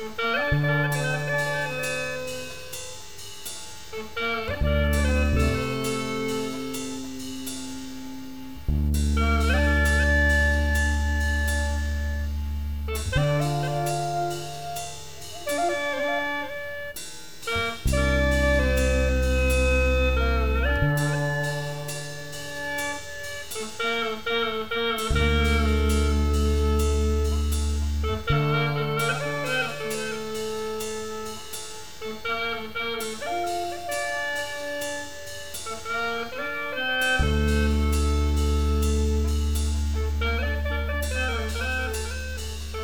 Música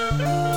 Música